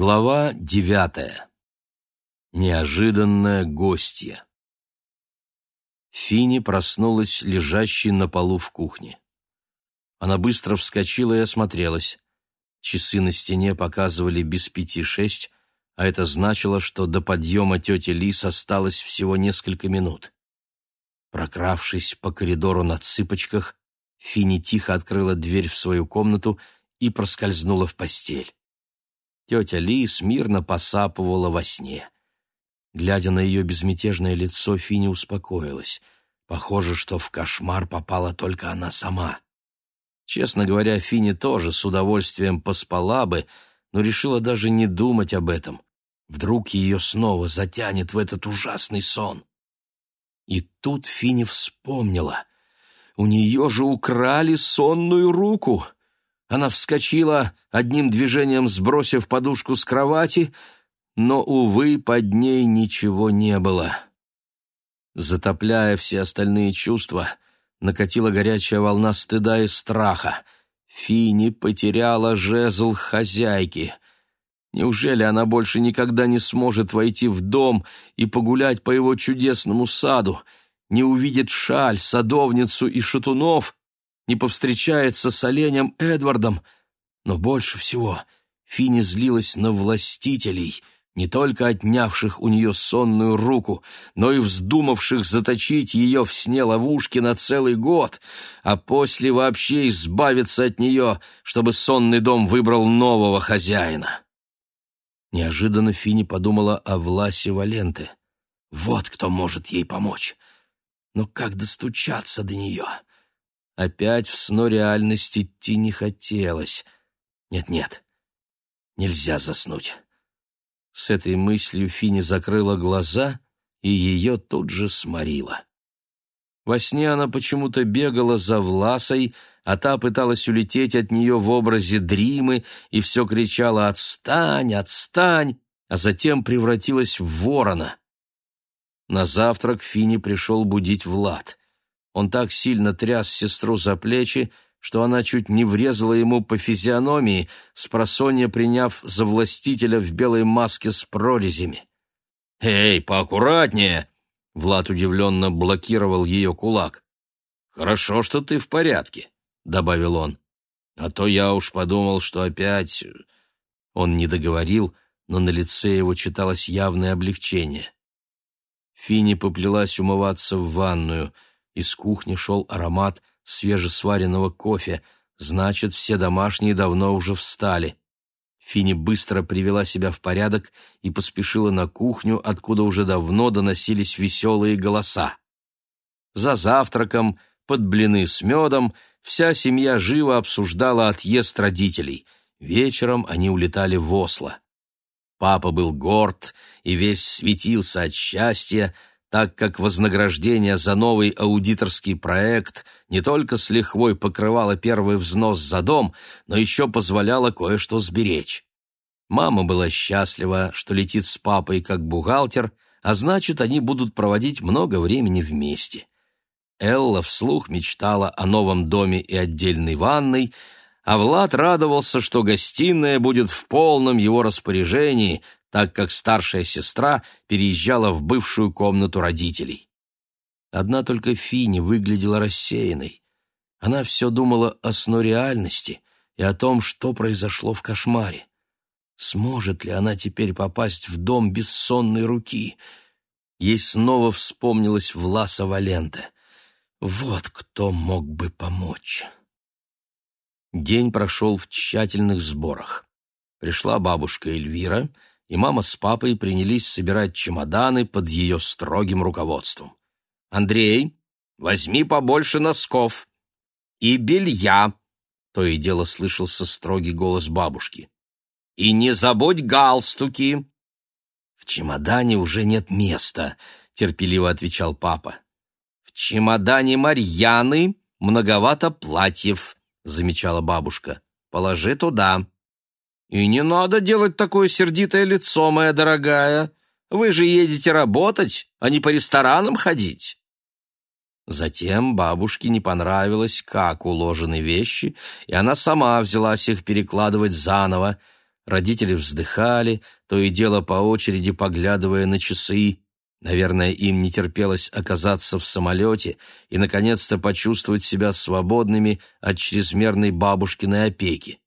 Глава девятая. Неожиданное гостье. Фини проснулась лежащей на полу в кухне. Она быстро вскочила и осмотрелась. Часы на стене показывали без пяти шесть, а это значило, что до подъема тети Лис осталось всего несколько минут. Прокравшись по коридору на цыпочках, Фини тихо открыла дверь в свою комнату и проскользнула в постель. Тетя Лис мирно посапывала во сне. Глядя на ее безмятежное лицо, Фини успокоилась. Похоже, что в кошмар попала только она сама. Честно говоря, Фини тоже с удовольствием поспала бы, но решила даже не думать об этом. Вдруг ее снова затянет в этот ужасный сон. И тут Фини вспомнила. У нее же украли сонную руку. Она вскочила, одним движением сбросив подушку с кровати, но, увы, под ней ничего не было. Затопляя все остальные чувства, накатила горячая волна стыда и страха. Фини потеряла жезл хозяйки. Неужели она больше никогда не сможет войти в дом и погулять по его чудесному саду, не увидит шаль, садовницу и шатунов, не повстречается с оленем Эдвардом. Но больше всего Фини злилась на властителей, не только отнявших у нее сонную руку, но и вздумавших заточить ее в сне ловушки на целый год, а после вообще избавиться от нее, чтобы сонный дом выбрал нового хозяина. Неожиданно Фини подумала о Власе Валенте. Вот кто может ей помочь. Но как достучаться до нее? Опять в сно реальность идти не хотелось. Нет-нет, нельзя заснуть. С этой мыслью Фини закрыла глаза, и ее тут же сморила. Во сне она почему-то бегала за Власой, а та пыталась улететь от нее в образе Дримы и все кричала «Отстань! Отстань!», а затем превратилась в ворона. На завтрак Фини пришел будить Влад. Он так сильно тряс сестру за плечи, что она чуть не врезала ему по физиономии, спросонья приняв за властителя в белой маске с прорезями. «Эй, поаккуратнее!» Влад удивленно блокировал ее кулак. «Хорошо, что ты в порядке», — добавил он. «А то я уж подумал, что опять...» Он не договорил, но на лице его читалось явное облегчение. Фини поплелась умываться в ванную — из кухни шел аромат свежесваренного кофе, значит, все домашние давно уже встали. Фини быстро привела себя в порядок и поспешила на кухню, откуда уже давно доносились веселые голоса. За завтраком, под блины с медом, вся семья живо обсуждала отъезд родителей. Вечером они улетали в Осло. Папа был горд и весь светился от счастья, так как вознаграждение за новый аудиторский проект не только с лихвой покрывало первый взнос за дом, но еще позволяло кое-что сберечь. Мама была счастлива, что летит с папой как бухгалтер, а значит, они будут проводить много времени вместе. Элла вслух мечтала о новом доме и отдельной ванной, а Влад радовался, что гостиная будет в полном его распоряжении, так как старшая сестра переезжала в бывшую комнату родителей. Одна только Фини выглядела рассеянной. Она все думала о сно реальности и о том, что произошло в кошмаре. Сможет ли она теперь попасть в дом бессонной руки? Ей снова вспомнилась Власа Валента. Вот кто мог бы помочь. День прошел в тщательных сборах. Пришла бабушка Эльвира — и мама с папой принялись собирать чемоданы под ее строгим руководством. «Андрей, возьми побольше носков и белья», — то и дело слышался строгий голос бабушки. «И не забудь галстуки». «В чемодане уже нет места», — терпеливо отвечал папа. «В чемодане Марьяны многовато платьев», — замечала бабушка. «Положи туда». «И не надо делать такое сердитое лицо, моя дорогая. Вы же едете работать, а не по ресторанам ходить». Затем бабушке не понравилось, как уложены вещи, и она сама взялась их перекладывать заново. Родители вздыхали, то и дело по очереди поглядывая на часы. Наверное, им не терпелось оказаться в самолете и, наконец-то, почувствовать себя свободными от чрезмерной бабушкиной опеки.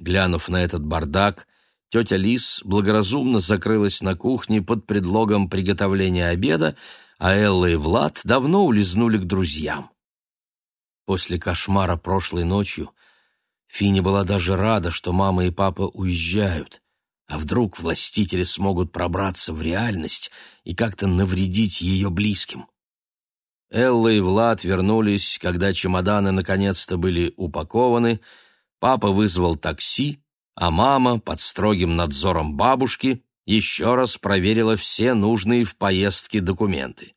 Глянув на этот бардак, тетя Лис благоразумно закрылась на кухне под предлогом приготовления обеда, а Элла и Влад давно улизнули к друзьям. После кошмара прошлой ночью Фини была даже рада, что мама и папа уезжают. А вдруг властители смогут пробраться в реальность и как-то навредить ее близким? Элла и Влад вернулись, когда чемоданы наконец-то были упакованы, папа вызвал такси, а мама под строгим надзором бабушки еще раз проверила все нужные в поездке документы.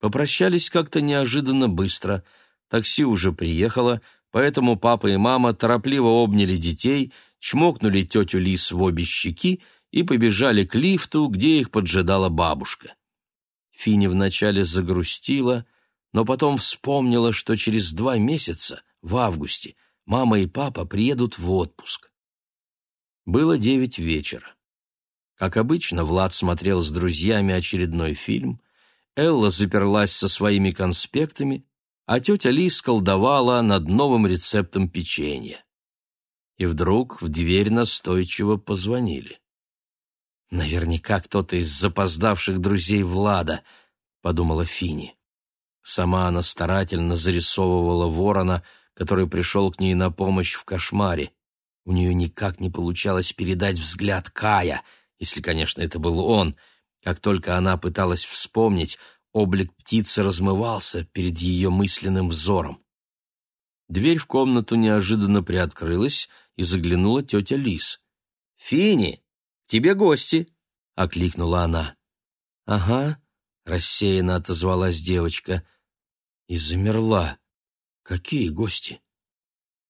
Попрощались как-то неожиданно быстро, такси уже приехало, поэтому папа и мама торопливо обняли детей, чмокнули тетю Лис в обе щеки и побежали к лифту, где их поджидала бабушка. Фини вначале загрустила, но потом вспомнила, что через два месяца, в августе, мама и папа приедут в отпуск. Было девять вечера. Как обычно, Влад смотрел с друзьями очередной фильм, Элла заперлась со своими конспектами, а тетя Лис колдовала над новым рецептом печенья. И вдруг в дверь настойчиво позвонили. «Наверняка кто-то из запоздавших друзей Влада», — подумала Фини. Сама она старательно зарисовывала ворона, который пришел к ней на помощь в кошмаре. У нее никак не получалось передать взгляд Кая, если, конечно, это был он. Как только она пыталась вспомнить, Облик птицы размывался перед ее мысленным взором. Дверь в комнату неожиданно приоткрылась, и заглянула тетя Лис. «Фини, тебе гости!» — окликнула она. «Ага», — рассеянно отозвалась девочка и замерла. «Какие гости?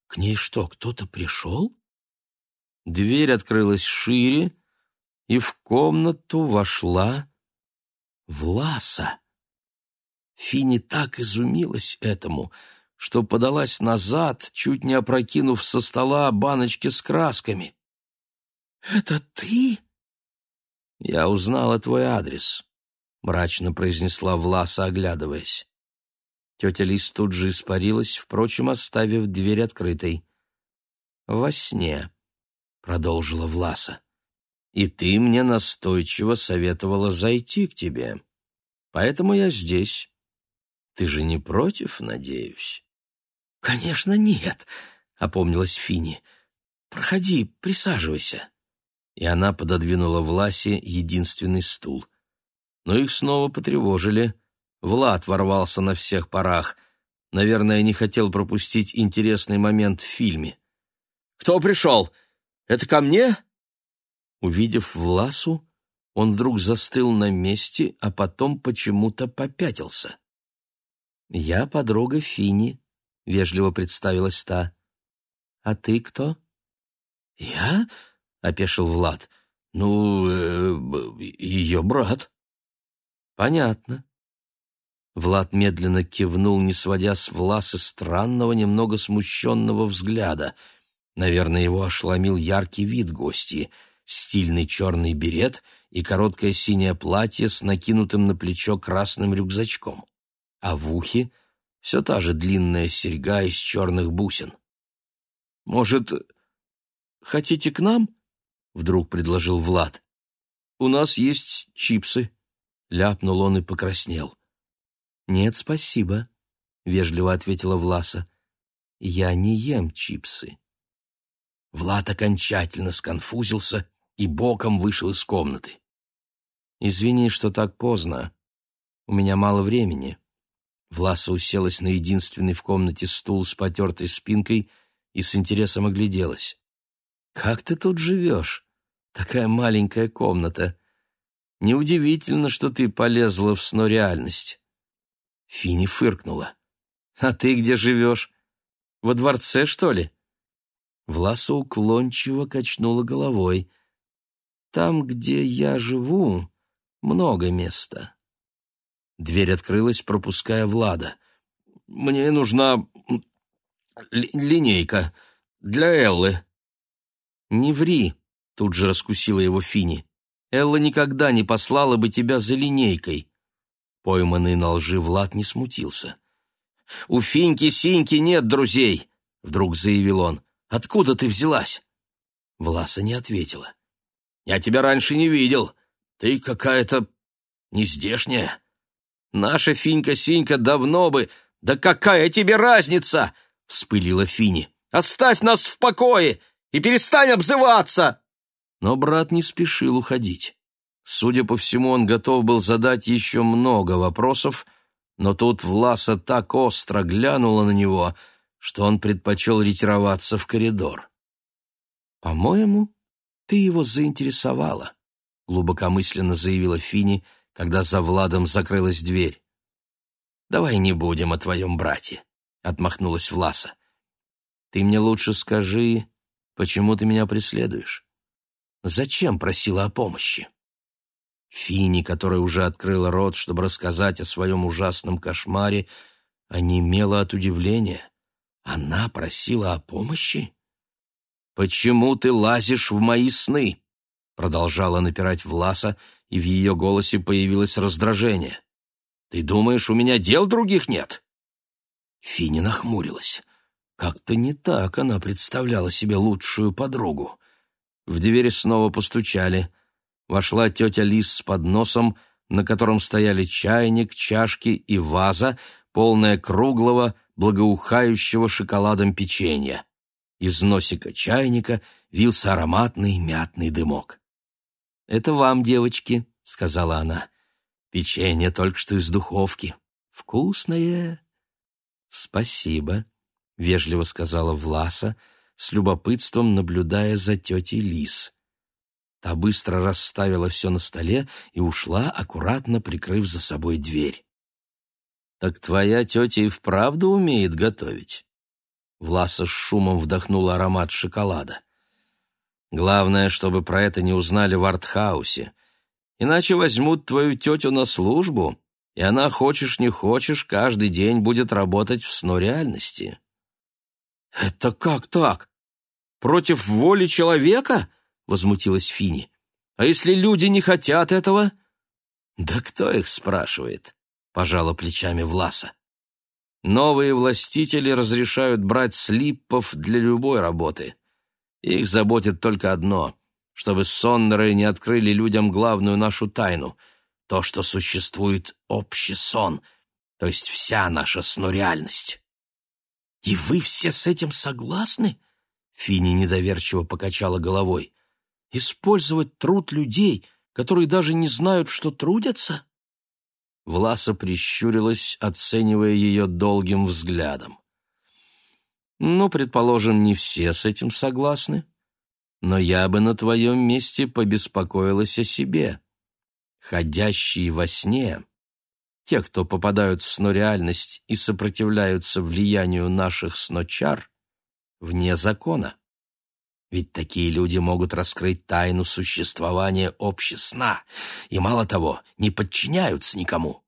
К ней что, кто-то пришел?» Дверь открылась шире, и в комнату вошла Власа. Фини так изумилась этому, что подалась назад, чуть не опрокинув со стола баночки с красками. «Это ты?» «Я узнала твой адрес», — мрачно произнесла Власа, оглядываясь. Тетя Лис тут же испарилась, впрочем, оставив дверь открытой. «Во сне», — продолжила Власа, — «и ты мне настойчиво советовала зайти к тебе. Поэтому я здесь, ты же не против, надеюсь? Конечно, нет, опомнилась Фини. Проходи, присаживайся. И она пододвинула Власе единственный стул. Но их снова потревожили. Влад ворвался на всех парах. Наверное, не хотел пропустить интересный момент в фильме. «Кто пришел? Это ко мне?» Увидев Власу, он вдруг застыл на месте, а потом почему-то попятился. «Я подруга Фини», — вежливо представилась та. «А ты кто?» «Я?» — опешил Влад. «Ну, э, ее брат». «Понятно». Влад медленно кивнул, не сводя с Власы странного, немного смущенного взгляда. Наверное, его ошеломил яркий вид гостьи, стильный черный берет и короткое синее платье с накинутым на плечо красным рюкзачком а в ухе все та же длинная серьга из черных бусин. «Может, хотите к нам?» — вдруг предложил Влад. «У нас есть чипсы», — ляпнул он и покраснел. «Нет, спасибо», — вежливо ответила Власа. «Я не ем чипсы». Влад окончательно сконфузился и боком вышел из комнаты. «Извини, что так поздно. У меня мало времени», Власа уселась на единственный в комнате стул с потертой спинкой и с интересом огляделась. «Как ты тут живешь? Такая маленькая комната. Неудивительно, что ты полезла в снореальность». Фини фыркнула. «А ты где живешь? Во дворце, что ли?» Власа уклончиво качнула головой. «Там, где я живу, много места. Дверь открылась, пропуская Влада. «Мне нужна линейка для Эллы». «Не ври», — тут же раскусила его Фини. «Элла никогда не послала бы тебя за линейкой». Пойманный на лжи Влад не смутился. «У Финьки-Синьки нет друзей», — вдруг заявил он. «Откуда ты взялась?» Власа не ответила. «Я тебя раньше не видел. Ты какая-то нездешняя. Наша Финька-Синька давно бы... Да какая тебе разница?» — вспылила Фини. «Оставь нас в покое и перестань обзываться!» Но брат не спешил уходить. Судя по всему, он готов был задать еще много вопросов, но тут Власа так остро глянула на него, что он предпочел ретироваться в коридор. «По-моему, ты его заинтересовала», — глубокомысленно заявила Фини, когда за Владом закрылась дверь. «Давай не будем о твоем брате», — отмахнулась Власа. «Ты мне лучше скажи, почему ты меня преследуешь? Зачем просила о помощи?» Фини, которая уже открыла рот, чтобы рассказать о своем ужасном кошмаре, онемела от удивления. Она просила о помощи? «Почему ты лазишь в мои сны?» Продолжала напирать Власа, и в ее голосе появилось раздражение. «Ты думаешь, у меня дел других нет?» Фини нахмурилась. Как-то не так она представляла себе лучшую подругу. В двери снова постучали — вошла тетя Лис с подносом, на котором стояли чайник, чашки и ваза, полная круглого, благоухающего шоколадом печенья. Из носика чайника вился ароматный мятный дымок. «Это вам, девочки», — сказала она. «Печенье только что из духовки. Вкусное». «Спасибо», — вежливо сказала Власа, с любопытством наблюдая за тетей Лис. Та быстро расставила все на столе и ушла, аккуратно прикрыв за собой дверь. «Так твоя тетя и вправду умеет готовить?» Власа с шумом вдохнула аромат шоколада. «Главное, чтобы про это не узнали в артхаусе. Иначе возьмут твою тетю на службу, и она, хочешь не хочешь, каждый день будет работать в сно реальности». «Это как так? Против воли человека?» Возмутилась Фини. А если люди не хотят этого? Да кто их спрашивает? пожала плечами Власа. Новые властители разрешают брать слиппов для любой работы. Их заботит только одно — чтобы соннеры не открыли людям главную нашу тайну — то, что существует общий сон, то есть вся наша снореальность. «И вы все с этим согласны?» Фини недоверчиво покачала головой. Использовать труд людей, которые даже не знают, что трудятся? Власа прищурилась, оценивая ее долгим взглядом. Ну, предположим, не все с этим согласны, но я бы на твоем месте побеспокоилась о себе. Ходящие во сне, те, кто попадают в снореальность и сопротивляются влиянию наших сночар, вне закона. Ведь такие люди могут раскрыть тайну существования общесна, и, мало того, не подчиняются никому.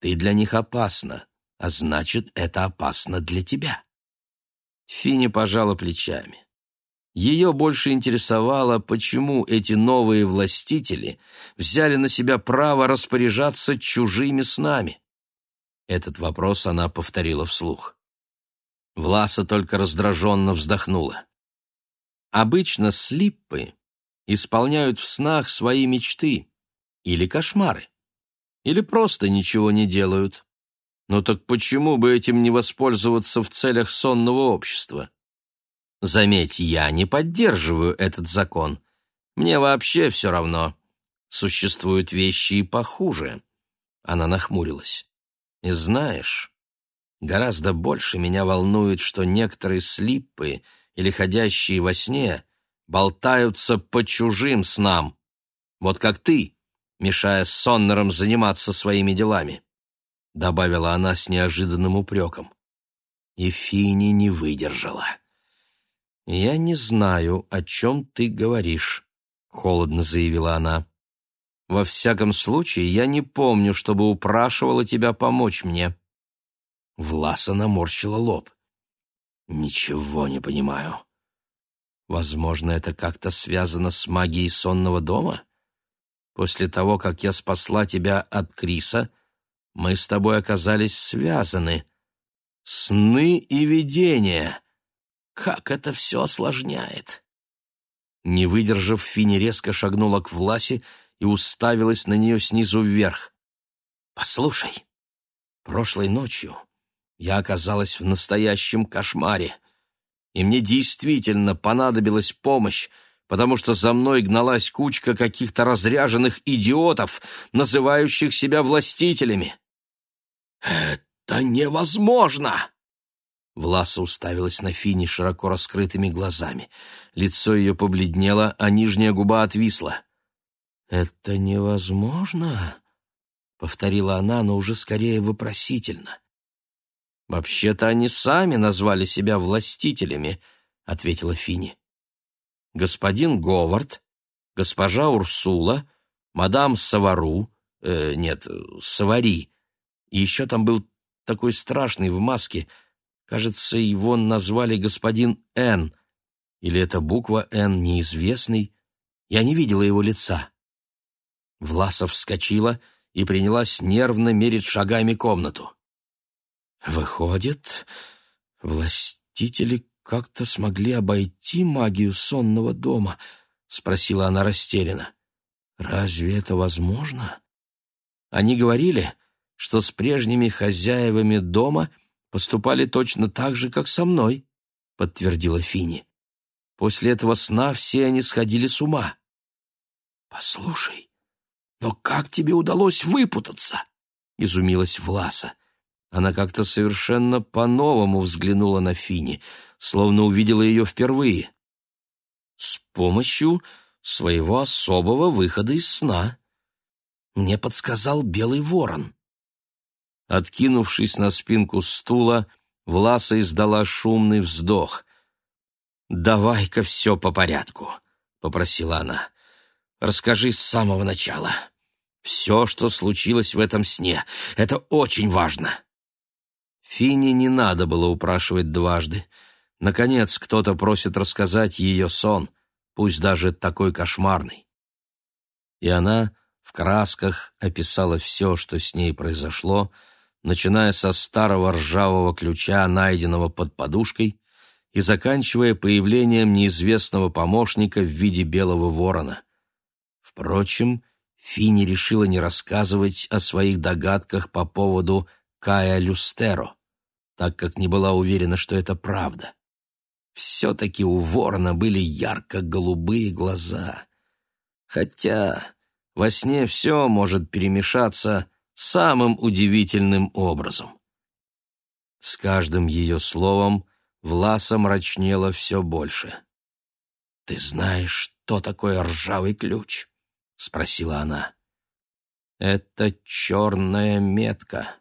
Ты для них опасна, а значит, это опасно для тебя. Фини пожала плечами. Ее больше интересовало, почему эти новые властители взяли на себя право распоряжаться чужими снами. Этот вопрос она повторила вслух. Власа только раздраженно вздохнула. Обычно слиппы исполняют в снах свои мечты или кошмары, или просто ничего не делают. Но так почему бы этим не воспользоваться в целях сонного общества? Заметь, я не поддерживаю этот закон. Мне вообще все равно. Существуют вещи и похуже. Она нахмурилась. И знаешь, гораздо больше меня волнует, что некоторые слиппы — или ходящие во сне болтаются по чужим снам, вот как ты, мешая соннерам заниматься своими делами», — добавила она с неожиданным упреком. И Фини не выдержала. «Я не знаю, о чем ты говоришь», — холодно заявила она. «Во всяком случае, я не помню, чтобы упрашивала тебя помочь мне». Власа наморщила лоб. «Ничего не понимаю». Возможно, это как-то связано с магией сонного дома? После того, как я спасла тебя от Криса, мы с тобой оказались связаны. Сны и видения. Как это все осложняет. Не выдержав, Фини резко шагнула к Власе и уставилась на нее снизу вверх. «Послушай, прошлой ночью я оказалась в настоящем кошмаре, и мне действительно понадобилась помощь, потому что за мной гналась кучка каких-то разряженных идиотов, называющих себя властителями. «Это невозможно!» Власа уставилась на Фини широко раскрытыми глазами. Лицо ее побледнело, а нижняя губа отвисла. «Это невозможно?» — повторила она, но уже скорее вопросительно. «Вообще-то они сами назвали себя властителями», — ответила Фини. «Господин Говард, госпожа Урсула, мадам Савару, э, нет, Савари, и еще там был такой страшный в маске, кажется, его назвали господин Н, или это буква Н неизвестный, я не видела его лица». Власов вскочила и принялась нервно мерить шагами комнату. Выходит, властители как-то смогли обойти магию сонного дома, спросила она растерянно. Разве это возможно? Они говорили, что с прежними хозяевами дома поступали точно так же, как со мной, подтвердила Фини. После этого сна все они сходили с ума. Послушай, но как тебе удалось выпутаться? изумилась Власа. Она как-то совершенно по-новому взглянула на Фини, словно увидела ее впервые. С помощью своего особого выхода из сна. Мне подсказал белый ворон. Откинувшись на спинку стула, Власа издала шумный вздох. «Давай-ка все по порядку», — попросила она. «Расскажи с самого начала. Все, что случилось в этом сне. Это очень важно». Фине не надо было упрашивать дважды. Наконец, кто-то просит рассказать ее сон, пусть даже такой кошмарный. И она в красках описала все, что с ней произошло, начиная со старого ржавого ключа, найденного под подушкой, и заканчивая появлением неизвестного помощника в виде белого ворона. Впрочем, Фини решила не рассказывать о своих догадках по поводу Кая Люстеро так как не была уверена, что это правда. Все-таки у ворона были ярко-голубые глаза. Хотя во сне все может перемешаться самым удивительным образом. С каждым ее словом Власа мрачнела все больше. «Ты знаешь, что такое ржавый ключ?» — спросила она. «Это черная метка.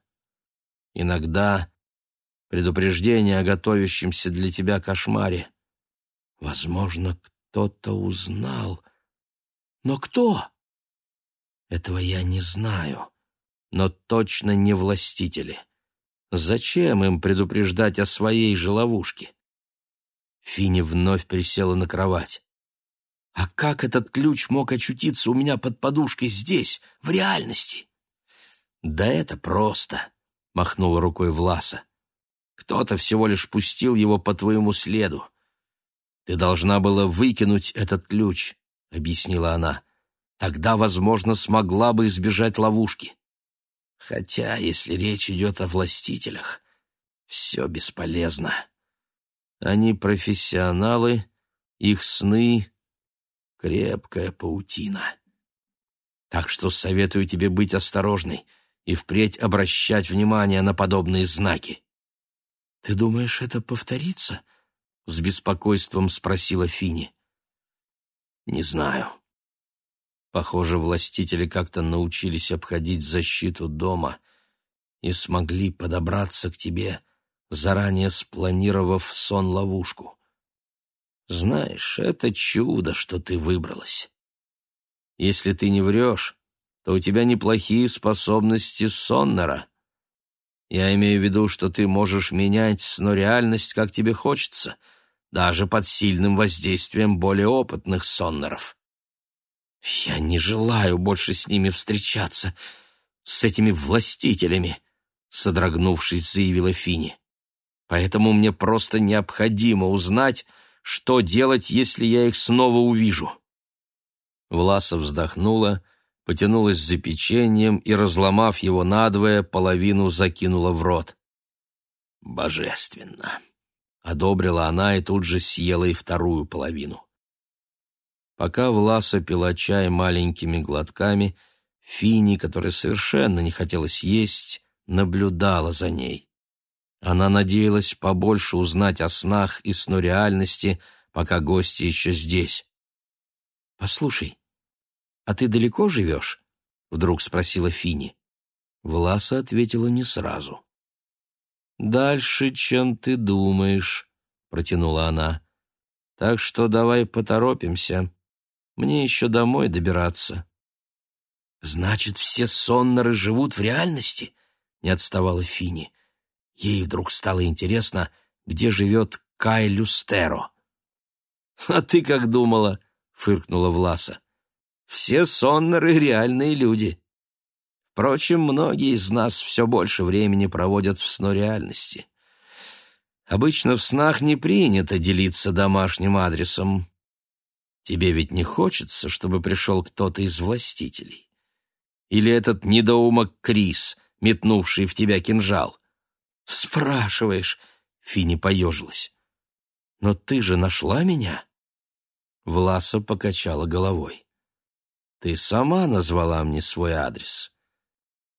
Иногда предупреждение о готовящемся для тебя кошмаре. Возможно, кто-то узнал. Но кто? Этого я не знаю, но точно не властители. Зачем им предупреждать о своей же ловушке? Фини вновь присела на кровать. А как этот ключ мог очутиться у меня под подушкой здесь, в реальности? Да это просто, махнула рукой Власа. Кто-то всего лишь пустил его по твоему следу. Ты должна была выкинуть этот ключ, — объяснила она. Тогда, возможно, смогла бы избежать ловушки. Хотя, если речь идет о властителях, все бесполезно. Они профессионалы, их сны — крепкая паутина. Так что советую тебе быть осторожной и впредь обращать внимание на подобные знаки. «Ты думаешь, это повторится?» — с беспокойством спросила Фини. «Не знаю. Похоже, властители как-то научились обходить защиту дома и смогли подобраться к тебе, заранее спланировав сон-ловушку. Знаешь, это чудо, что ты выбралась. Если ты не врешь, то у тебя неплохие способности Соннера. Я имею в виду, что ты можешь менять сно реальность, как тебе хочется, даже под сильным воздействием более опытных соннеров. «Я не желаю больше с ними встречаться, с этими властителями», — содрогнувшись, заявила Фини. «Поэтому мне просто необходимо узнать, что делать, если я их снова увижу». Власа вздохнула, потянулась за печеньем и, разломав его надвое, половину закинула в рот. «Божественно!» — одобрила она и тут же съела и вторую половину. Пока Власа пила чай маленькими глотками, Фини, которая совершенно не хотела съесть, наблюдала за ней. Она надеялась побольше узнать о снах и снореальности, пока гости еще здесь. «Послушай, а ты далеко живешь?» — вдруг спросила Фини. Власа ответила не сразу. «Дальше, чем ты думаешь», — протянула она. «Так что давай поторопимся. Мне еще домой добираться». «Значит, все соннеры живут в реальности?» — не отставала Фини. Ей вдруг стало интересно, где живет Кай Люстеро. «А ты как думала?» — фыркнула Власа. «Все соннеры — реальные люди. Впрочем, многие из нас все больше времени проводят в снореальности. Обычно в снах не принято делиться домашним адресом. Тебе ведь не хочется, чтобы пришел кто-то из властителей? Или этот недоумок Крис, метнувший в тебя кинжал? Спрашиваешь, Фини поежилась. Но ты же нашла меня? Власа покачала головой. Ты сама назвала мне свой адрес.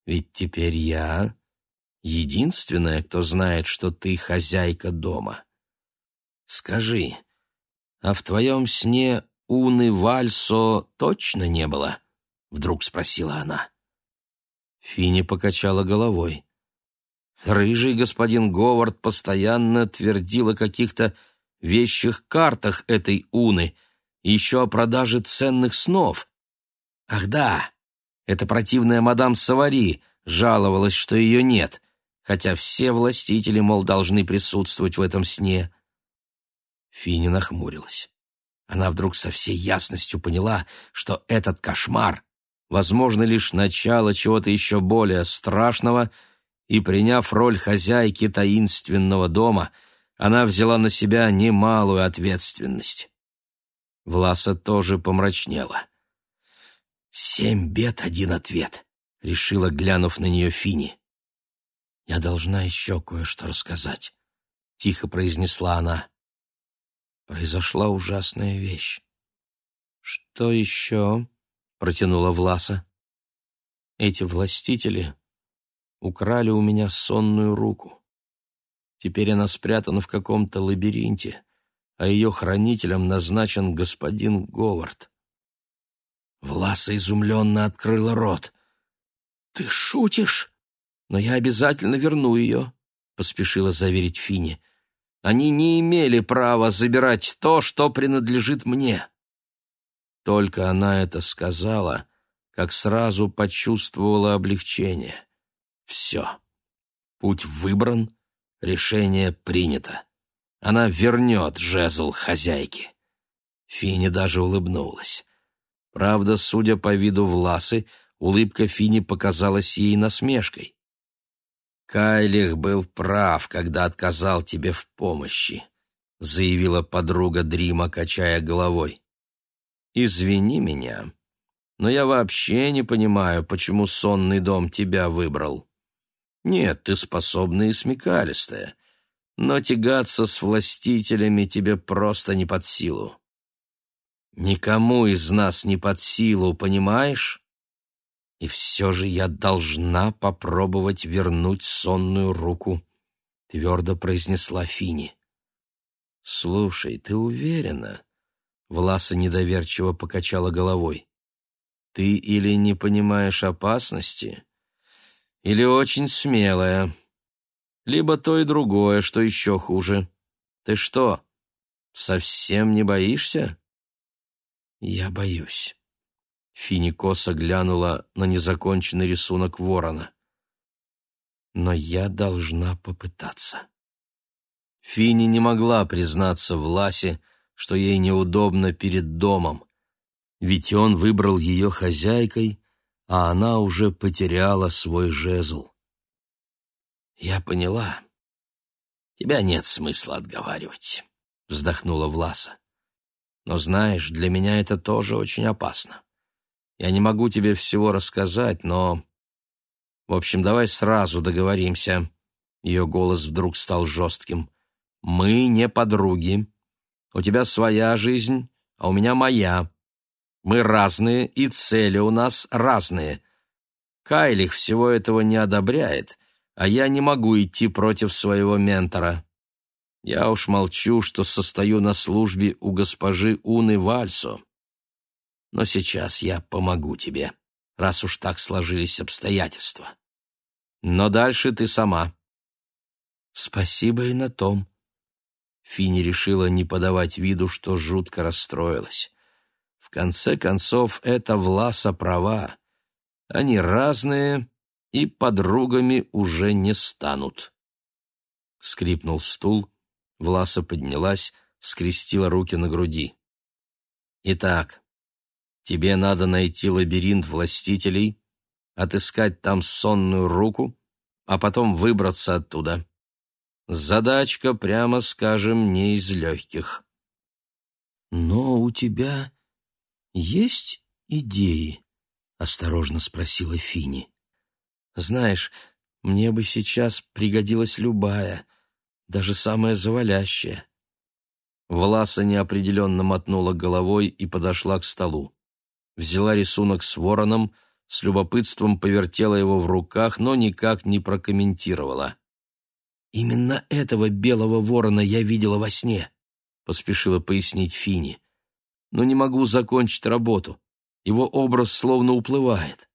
Ведь теперь я единственная, кто знает, что ты хозяйка дома. Скажи, а в твоем сне Уны Вальсо точно не было? Вдруг спросила она. Фини покачала головой. Рыжий господин Говард постоянно твердил о каких-то вещих картах этой Уны, еще о продаже ценных снов. Ах да, эта противная мадам Савари жаловалась, что ее нет, хотя все властители, мол, должны присутствовать в этом сне. Фини нахмурилась. Она вдруг со всей ясностью поняла, что этот кошмар, возможно, лишь начало чего-то еще более страшного, и, приняв роль хозяйки таинственного дома, она взяла на себя немалую ответственность. Власа тоже помрачнела. «Семь бед, один ответ», — решила, глянув на нее Фини. «Я должна еще кое-что рассказать», — тихо произнесла она. Произошла ужасная вещь. «Что еще?» — протянула Власа. «Эти властители украли у меня сонную руку. Теперь она спрятана в каком-то лабиринте, а ее хранителем назначен господин Говард. Власа изумленно открыла рот. «Ты шутишь? Но я обязательно верну ее», — поспешила заверить Фини. «Они не имели права забирать то, что принадлежит мне». Только она это сказала, как сразу почувствовала облегчение. Все. Путь выбран, решение принято. Она вернет жезл хозяйки. Фини даже улыбнулась. Правда, судя по виду Власы, улыбка Фини показалась ей насмешкой. «Кайлих был прав, когда отказал тебе в помощи», — заявила подруга Дрима, качая головой. «Извини меня, но я вообще не понимаю, почему сонный дом тебя выбрал. Нет, ты способная и смекалистая, но тягаться с властителями тебе просто не под силу. Никому из нас не под силу, понимаешь? И все же я должна попробовать вернуть сонную руку, — твердо произнесла Фини. Слушай, ты уверена? Власа недоверчиво покачала головой. Ты или не понимаешь опасности, или очень смелая, либо то и другое, что еще хуже. Ты что, совсем не боишься? «Я боюсь». Фини косо глянула на незаконченный рисунок ворона. «Но я должна попытаться». Фини не могла признаться Власе, что ей неудобно перед домом, ведь он выбрал ее хозяйкой, а она уже потеряла свой жезл. «Я поняла. Тебя нет смысла отговаривать», — вздохнула Власа. «Но знаешь, для меня это тоже очень опасно. Я не могу тебе всего рассказать, но... В общем, давай сразу договоримся». Ее голос вдруг стал жестким. «Мы не подруги. У тебя своя жизнь, а у меня моя. Мы разные, и цели у нас разные. Кайлих всего этого не одобряет, а я не могу идти против своего ментора. Я уж молчу, что состою на службе у госпожи Уны Вальсо. Но сейчас я помогу тебе, раз уж так сложились обстоятельства. Но дальше ты сама. Спасибо и на том. Фини решила не подавать виду, что жутко расстроилась. В конце концов, это Власа права. Они разные и подругами уже не станут. Скрипнул стул, Власа поднялась, скрестила руки на груди. «Итак, тебе надо найти лабиринт властителей, отыскать там сонную руку, а потом выбраться оттуда. Задачка, прямо скажем, не из легких». «Но у тебя есть идеи?» — осторожно спросила Фини. «Знаешь, мне бы сейчас пригодилась любая, даже самая завалящая». Власа неопределенно мотнула головой и подошла к столу. Взяла рисунок с вороном, с любопытством повертела его в руках, но никак не прокомментировала. «Именно этого белого ворона я видела во сне», — поспешила пояснить Фини но не могу закончить работу. Его образ словно уплывает.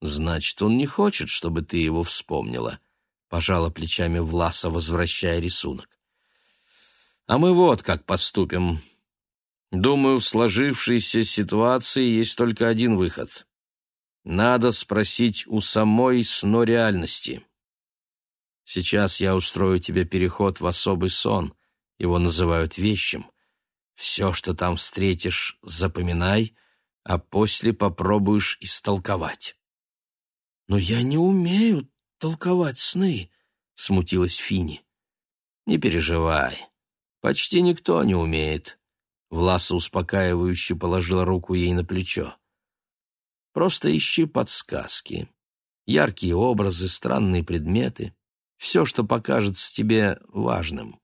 Значит, он не хочет, чтобы ты его вспомнила, пожала плечами Власа, возвращая рисунок. А мы вот как поступим. Думаю, в сложившейся ситуации есть только один выход. Надо спросить у самой сно реальности. Сейчас я устрою тебе переход в особый сон. Его называют вещим. Все, что там встретишь, запоминай, а после попробуешь истолковать. «Но я не умею толковать сны», — смутилась Фини. «Не переживай, почти никто не умеет». Власа успокаивающе положила руку ей на плечо. «Просто ищи подсказки, яркие образы, странные предметы, все, что покажется тебе важным.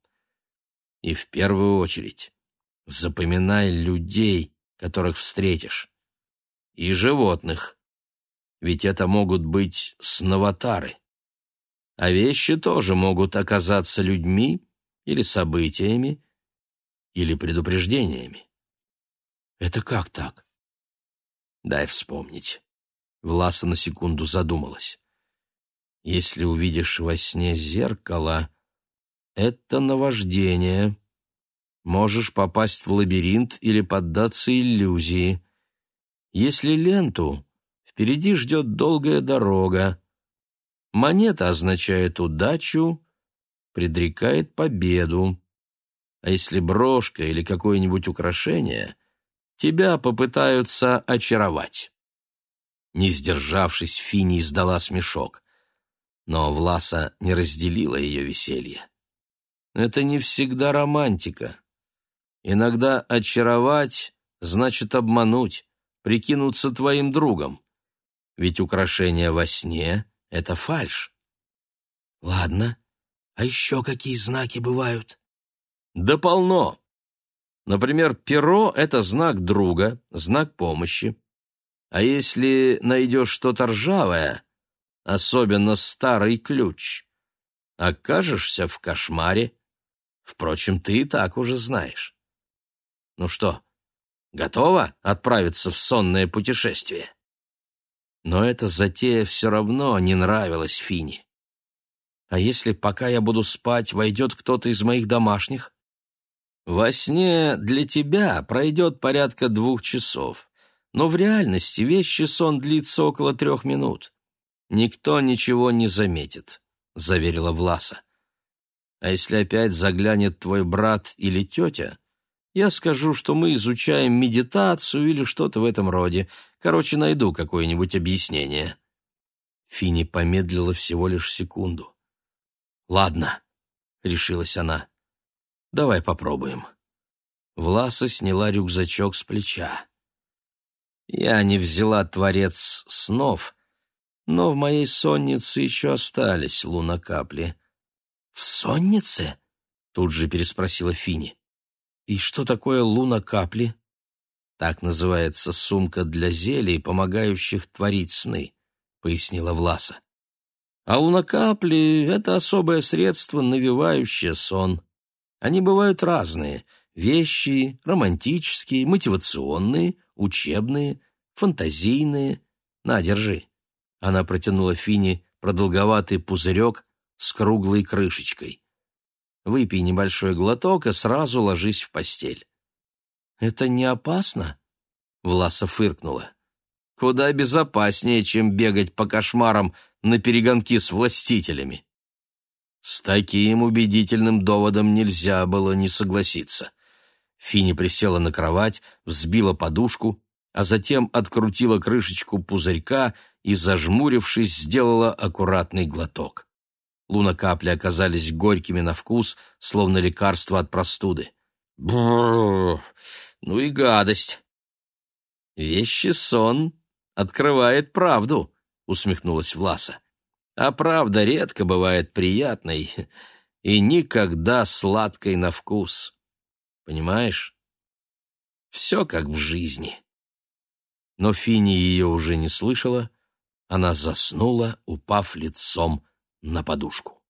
И в первую очередь Запоминай людей, которых встретишь, и животных, ведь это могут быть сноватары. А вещи тоже могут оказаться людьми или событиями, или предупреждениями. Это как так? Дай вспомнить. Власа на секунду задумалась. Если увидишь во сне зеркало, это наваждение. Можешь попасть в лабиринт или поддаться иллюзии. Если ленту, впереди ждет долгая дорога. Монета означает удачу, предрекает победу. А если брошка или какое-нибудь украшение, тебя попытаются очаровать. Не сдержавшись, Фини издала смешок. Но Власа не разделила ее веселье. Это не всегда романтика. Иногда очаровать значит обмануть, прикинуться твоим другом. Ведь украшение во сне — это фальшь. Ладно, а еще какие знаки бывают? Да полно. Например, перо — это знак друга, знак помощи. А если найдешь что-то ржавое, особенно старый ключ, окажешься в кошмаре. Впрочем, ты и так уже знаешь. Ну что, готова отправиться в сонное путешествие? Но эта затея все равно не нравилась Фине. А если, пока я буду спать, войдет кто-то из моих домашних? Во сне для тебя пройдет порядка двух часов, но в реальности вещий сон длится около трех минут. Никто ничего не заметит, — заверила Власа. А если опять заглянет твой брат или тетя, я скажу, что мы изучаем медитацию или что-то в этом роде. Короче, найду какое-нибудь объяснение». Фини помедлила всего лишь секунду. «Ладно», — решилась она, — «давай попробуем». Власа сняла рюкзачок с плеча. «Я не взяла творец снов, но в моей соннице еще остались лунокапли». «В соннице?» — тут же переспросила Фини. «И что такое лунокапли?» «Так называется сумка для зелий, помогающих творить сны», — пояснила Власа. «А лунокапли — это особое средство, навевающее сон. Они бывают разные — вещи, романтические, мотивационные, учебные, фантазийные. На, держи». Она протянула Фине продолговатый пузырек с круглой крышечкой. Выпей небольшой глоток и сразу ложись в постель. «Это не опасно?» — Власа фыркнула. «Куда безопаснее, чем бегать по кошмарам на перегонки с властителями». С таким убедительным доводом нельзя было не согласиться. Фини присела на кровать, взбила подушку, а затем открутила крышечку пузырька и, зажмурившись, сделала аккуратный глоток. Лунокапли оказались горькими на вкус, словно лекарство от простуды. Бррр, ну и гадость. Вещи сон открывает правду, усмехнулась Власа. А правда редко бывает приятной и никогда сладкой на вкус. Понимаешь? Все как в жизни. Но Фини ее уже не слышала, она заснула, упав лицом на подушку.